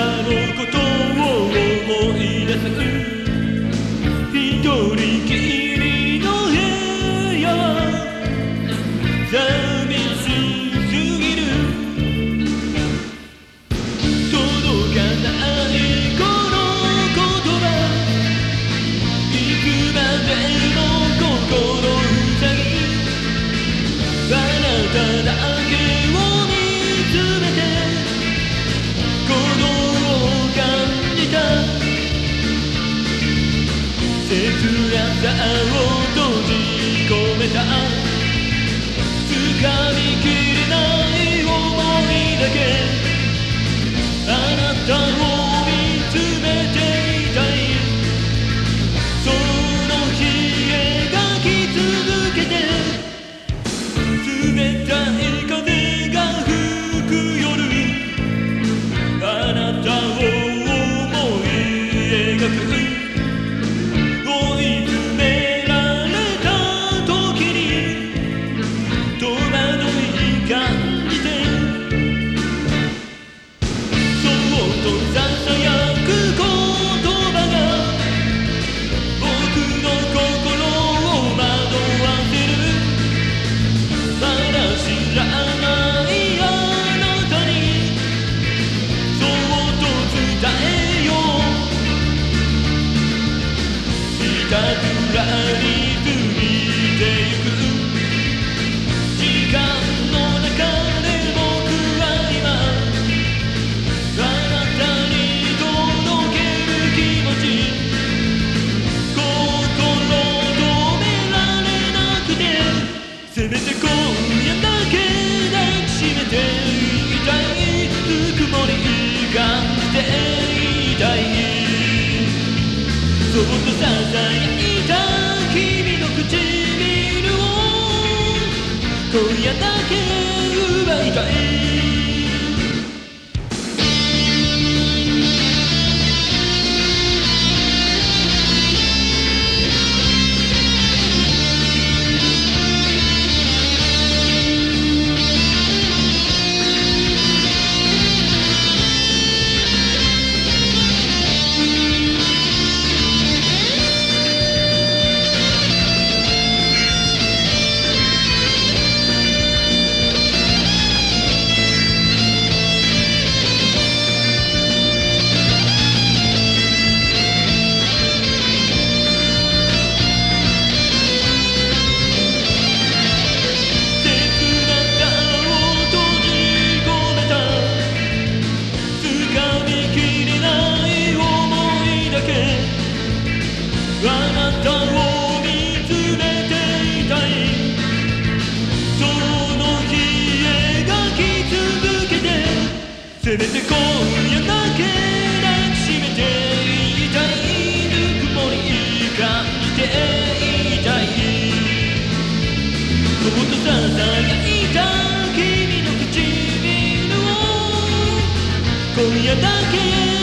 のことを思い出す今夜だけせめて今夜だけ抱きしめていたいぬくもり感じていたいそっとささやいた君の唇を今夜だけ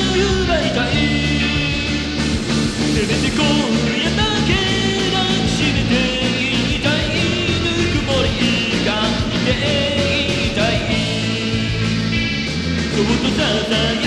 juntos dançando.